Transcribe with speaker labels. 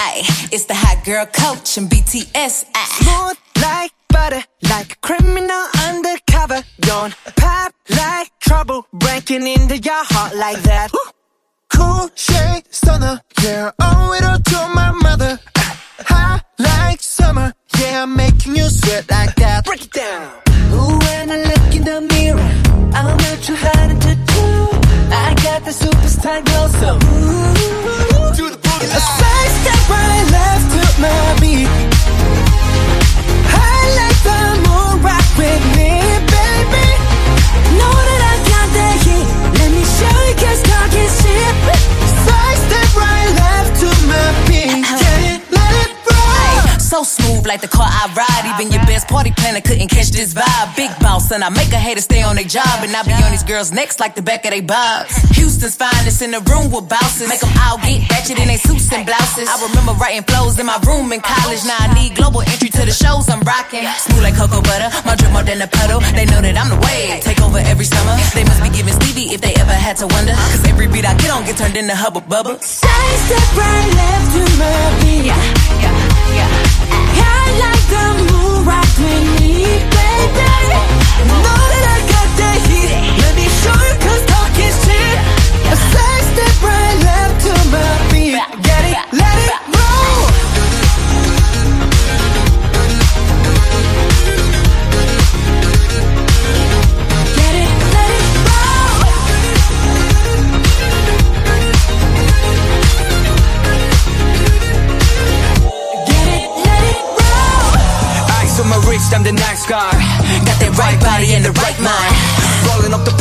Speaker 1: Ay, it's the hot girl coach and BTS. Ay.
Speaker 2: Smooth like butter, like a criminal undercover. Don't pop like trouble, breaking into your heart like that. Cool shade stunner, yeah, owe it all to my mother. Hot like summer, yeah, I'm making you sweat like that. Break it down. Ooh, when I look in the mirror, I'm not too hard to do. I got the superstar glow, so
Speaker 1: So smooth like the car I ride. Even your best party planner couldn't catch this vibe. Big boss, and I make a hater stay on their job. And I be on these girls' necks like the back of their bobs. Houston's finest in the room with bouncers. Make them all get ratchet in their suits and blouses. I remember writing flows in my room in college. Now I need global entry to the shows I'm rocking. Smooth like cocoa butter, my drip more than a puddle. They know that I'm the wave. Take over every summer. They must be giving Stevie if they ever had to wonder. Cause every beat I get on get turned into hubba bubba.
Speaker 2: Side step right left to my beat. I
Speaker 3: On my wrist, I'm the nice guy.
Speaker 1: Got that right body and the right mind.
Speaker 3: Rolling up the